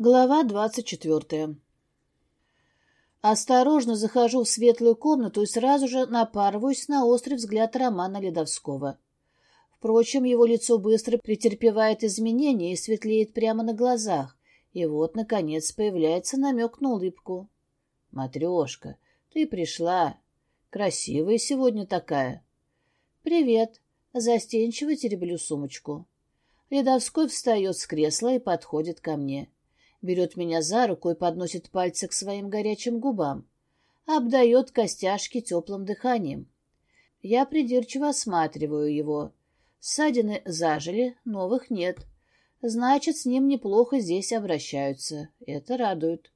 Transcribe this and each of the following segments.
Глава двадцать четвертая. Осторожно захожу в светлую комнату и сразу же напарываюсь на острый взгляд Романа Ледовского. Впрочем, его лицо быстро претерпевает изменения и светлеет прямо на глазах, и вот, наконец, появляется намек на улыбку. «Матрешка, ты пришла. Красивая сегодня такая». «Привет». Застенчиво тереблю сумочку. Ледовской встает с кресла и подходит ко мне берет меня за руку и подносит пальцы к своим горячим губам, обдает костяшки теплым дыханием. Я придирчиво осматриваю его. Ссадины зажили, новых нет. Значит, с ним неплохо здесь обращаются. Это радует.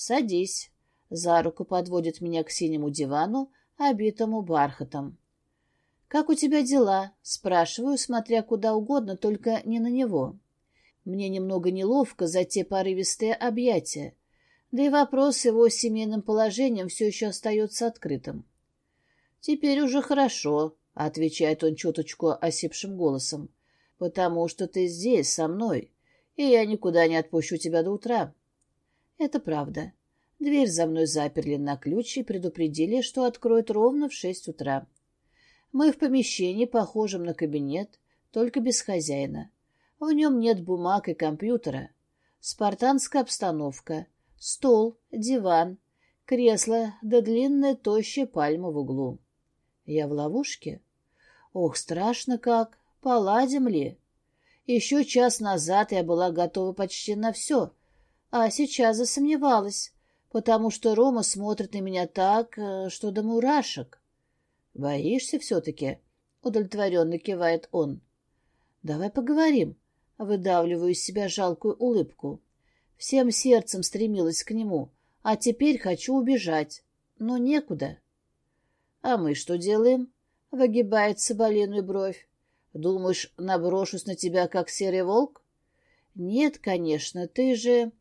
«Садись». За руку подводит меня к синему дивану, обитому бархатом. «Как у тебя дела?» — спрашиваю, смотря куда угодно, только не на него. Мне немного неловко за те порывистые объятия, да и вопрос его семейным положением все еще остается открытым. «Теперь уже хорошо», — отвечает он чуточку осипшим голосом, «потому что ты здесь, со мной, и я никуда не отпущу тебя до утра». Это правда. Дверь за мной заперли на ключ и предупредили, что откроют ровно в шесть утра. Мы в помещении, похожем на кабинет, только без хозяина. В нем нет бумаг и компьютера. Спартанская обстановка. Стол, диван, кресло да длинная тощая пальма в углу. Я в ловушке? Ох, страшно как. Поладим ли? Еще час назад я была готова почти на все, а сейчас засомневалась, потому что Рома смотрит на меня так, э, что до мурашек. «Боишься все-таки?» — удовлетворенно кивает он. «Давай поговорим», Выдавливаю из себя жалкую улыбку. Всем сердцем стремилась к нему, а теперь хочу убежать. Но некуда. — А мы что делаем? — выгибает соболиную бровь. — Думаешь, наброшусь на тебя, как серый волк? — Нет, конечно, ты же...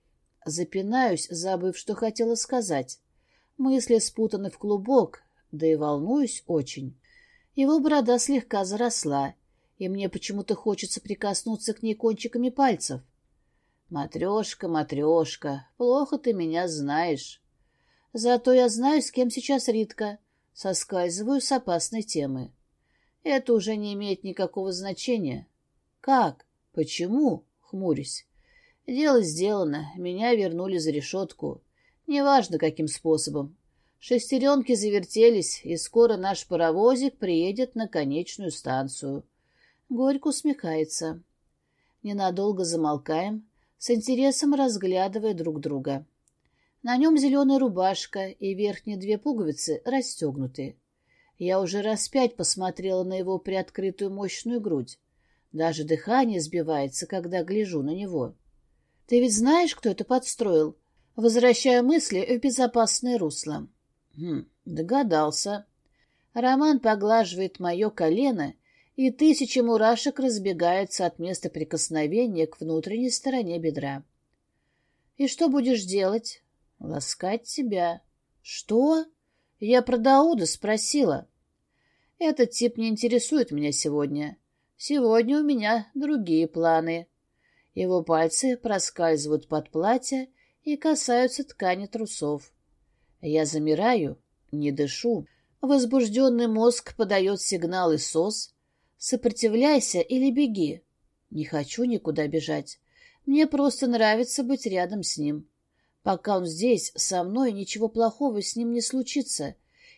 Запинаюсь, забыв, что хотела сказать. Мысли спутаны в клубок, да и волнуюсь очень. Его борода слегка заросла, и мне почему-то хочется прикоснуться к ней кончиками пальцев. «Матрешка, матрешка, плохо ты меня знаешь. Зато я знаю, с кем сейчас Ритка. Соскальзываю с опасной темы. Это уже не имеет никакого значения. Как? Почему?» — хмурюсь. «Дело сделано. Меня вернули за решетку. Неважно, каким способом. Шестеренки завертелись, и скоро наш паровозик приедет на конечную станцию». Горько усмехается. Ненадолго замолкаем, с интересом разглядывая друг друга. На нем зеленая рубашка и верхние две пуговицы расстегнуты. Я уже раз пять посмотрела на его приоткрытую мощную грудь. Даже дыхание сбивается, когда гляжу на него. «Ты ведь знаешь, кто это подстроил?» Возвращая мысли в безопасное русло. «Хм, догадался». Роман поглаживает мое колено и тысячи мурашек разбегаются от места прикосновения к внутренней стороне бедра. «И что будешь делать?» «Ласкать тебя». «Что?» «Я про Дауда спросила». «Этот тип не интересует меня сегодня. Сегодня у меня другие планы». Его пальцы проскальзывают под платье и касаются ткани трусов. Я замираю, не дышу. Возбужденный мозг подает сигналы СОС, Сопротивляйся или беги. Не хочу никуда бежать. Мне просто нравится быть рядом с ним. Пока он здесь, со мной, ничего плохого с ним не случится,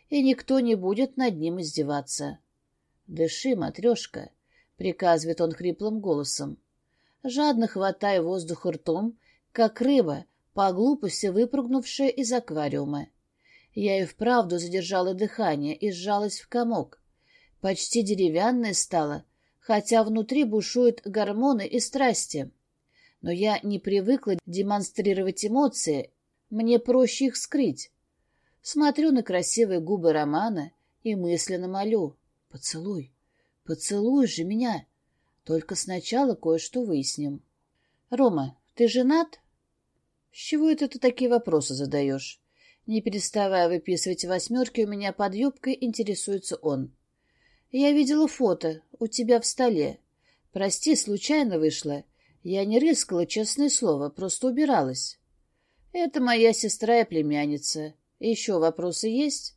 и никто не будет над ним издеваться. «Дыши, матрешка», — приказывает он хриплым голосом. Жадно хватая воздух ртом, как рыба, по глупости выпрыгнувшая из аквариума. Я и вправду задержала дыхание и сжалась в комок почти деревянной стала, хотя внутри бушуют гормоны и страсти. Но я не привыкла демонстрировать эмоции, мне проще их скрыть. Смотрю на красивые губы Романа и мысленно молю. «Поцелуй, поцелуй же меня. Только сначала кое-что выясним». «Рома, ты женат?» «С чего это ты такие вопросы задаешь?» Не переставая выписывать восьмерки, у меня под юбкой интересуется он. Я видела фото у тебя в столе. Прости, случайно вышло. Я не рыскала, честное слово, просто убиралась. Это моя сестра и племянница. Еще вопросы есть?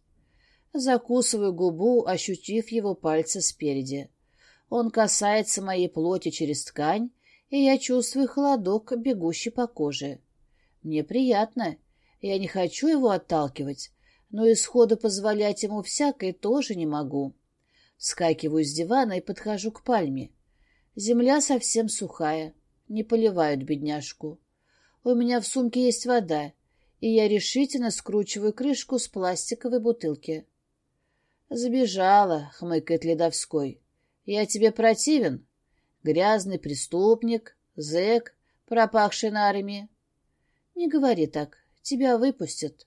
Закусываю губу, ощутив его пальцы спереди. Он касается моей плоти через ткань, и я чувствую холодок, бегущий по коже. Мне приятно. Я не хочу его отталкивать, но исходу позволять ему всякое тоже не могу. Скакиваю с дивана и подхожу к пальме. Земля совсем сухая, не поливают бедняжку. У меня в сумке есть вода, и я решительно скручиваю крышку с пластиковой бутылки. «Забежала», — хмыкает Ледовской. «Я тебе противен? Грязный преступник, зэк, пропахший на армии». «Не говори так, тебя выпустят».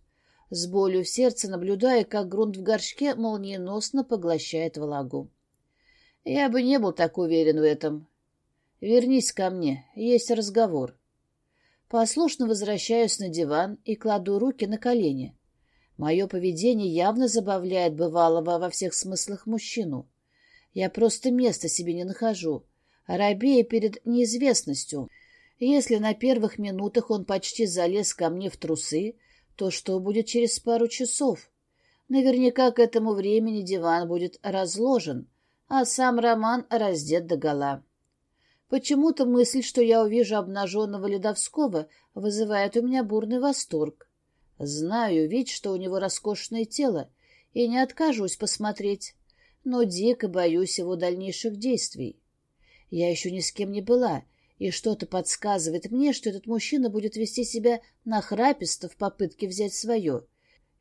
С болью в сердце наблюдая, как грунт в горшке молниеносно поглощает влагу. Я бы не был так уверен в этом. Вернись ко мне, есть разговор. Послушно возвращаюсь на диван и кладу руки на колени. Мое поведение явно забавляет бывалого во всех смыслах мужчину. Я просто места себе не нахожу, робея перед неизвестностью. Если на первых минутах он почти залез ко мне в трусы, то что будет через пару часов? Наверняка к этому времени диван будет разложен, а сам Роман раздет догола. Почему-то мысль, что я увижу обнаженного Ледовского, вызывает у меня бурный восторг. Знаю ведь, что у него роскошное тело, и не откажусь посмотреть, но дико боюсь его дальнейших действий. Я еще ни с кем не была, и что-то подсказывает мне, что этот мужчина будет вести себя нахраписто в попытке взять свое.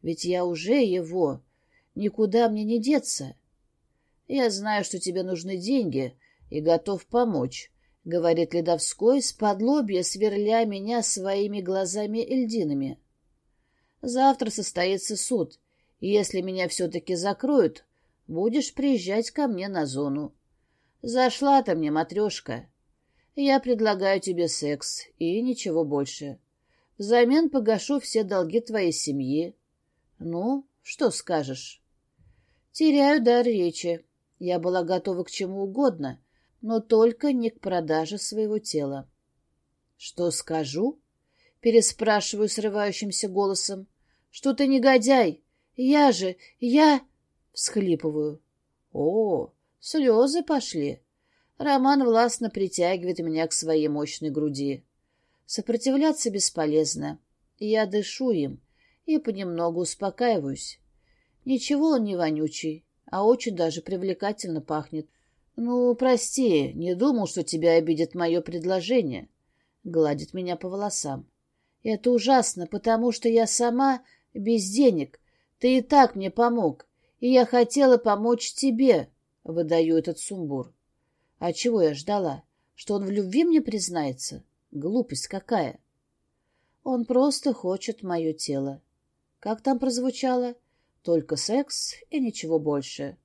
Ведь я уже его. Никуда мне не деться. Я знаю, что тебе нужны деньги, и готов помочь, — говорит Ледовской, с подлобья сверля меня своими глазами-эльдинами. Завтра состоится суд, и если меня все-таки закроют, будешь приезжать ко мне на зону. Зашла ты мне, матрешка. Я предлагаю тебе секс и ничего больше. Взамен погашу все долги твоей семьи. Ну, что скажешь? Теряю дар речи. Я была готова к чему угодно, но только не к продаже своего тела. Что скажу? Переспрашиваю срывающимся голосом. Что ты негодяй? Я же, я... Всхлипываю. О, слезы пошли. Роман властно притягивает меня к своей мощной груди. Сопротивляться бесполезно. Я дышу им и понемногу успокаиваюсь. Ничего он не вонючий, а очень даже привлекательно пахнет. Ну, прости, не думал, что тебя обидит мое предложение. Гладит меня по волосам. Это ужасно, потому что я сама без денег. Ты и так мне помог, и я хотела помочь тебе, — выдаю этот сумбур. А чего я ждала? Что он в любви мне признается? Глупость какая! Он просто хочет мое тело. Как там прозвучало? Только секс и ничего больше.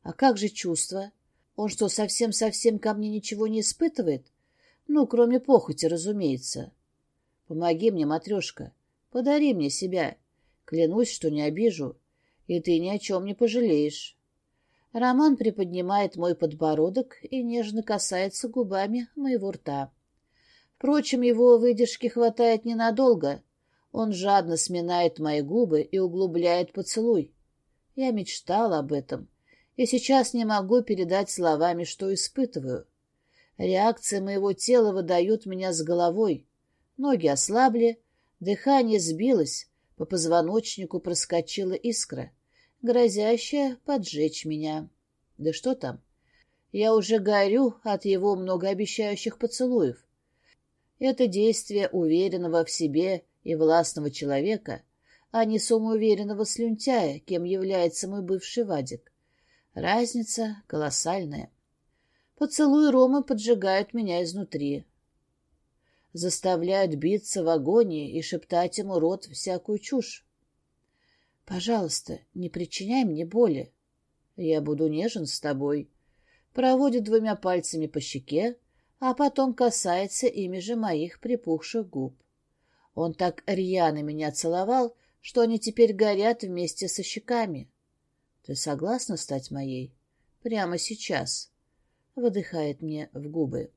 А как же чувства? Он что, совсем-совсем ко мне ничего не испытывает? Ну, кроме похоти, разумеется. Помоги мне, матрешка. Подари мне себя. Клянусь, что не обижу, и ты ни о чем не пожалеешь. Роман приподнимает мой подбородок и нежно касается губами моего рта. Впрочем, его выдержки хватает ненадолго. Он жадно сминает мои губы и углубляет поцелуй. Я мечтала об этом, и сейчас не могу передать словами, что испытываю. Реакция моего тела выдает меня с головой. Ноги ослабли, дыхание сбилось, по позвоночнику проскочила искра, грозящая поджечь меня. Да что там? Я уже горю от его многообещающих поцелуев. Это действие уверенного в себе и властного человека, а не самоуверенного слюнтяя, кем является мой бывший Вадик. Разница колоссальная. Поцелуи Ромы поджигают меня изнутри заставляют биться в агонии и шептать ему рот всякую чушь. «Пожалуйста, не причиняй мне боли. Я буду нежен с тобой». Проводит двумя пальцами по щеке, а потом касается ими же моих припухших губ. Он так рьяно меня целовал, что они теперь горят вместе со щеками. «Ты согласна стать моей? Прямо сейчас?» Выдыхает мне в губы.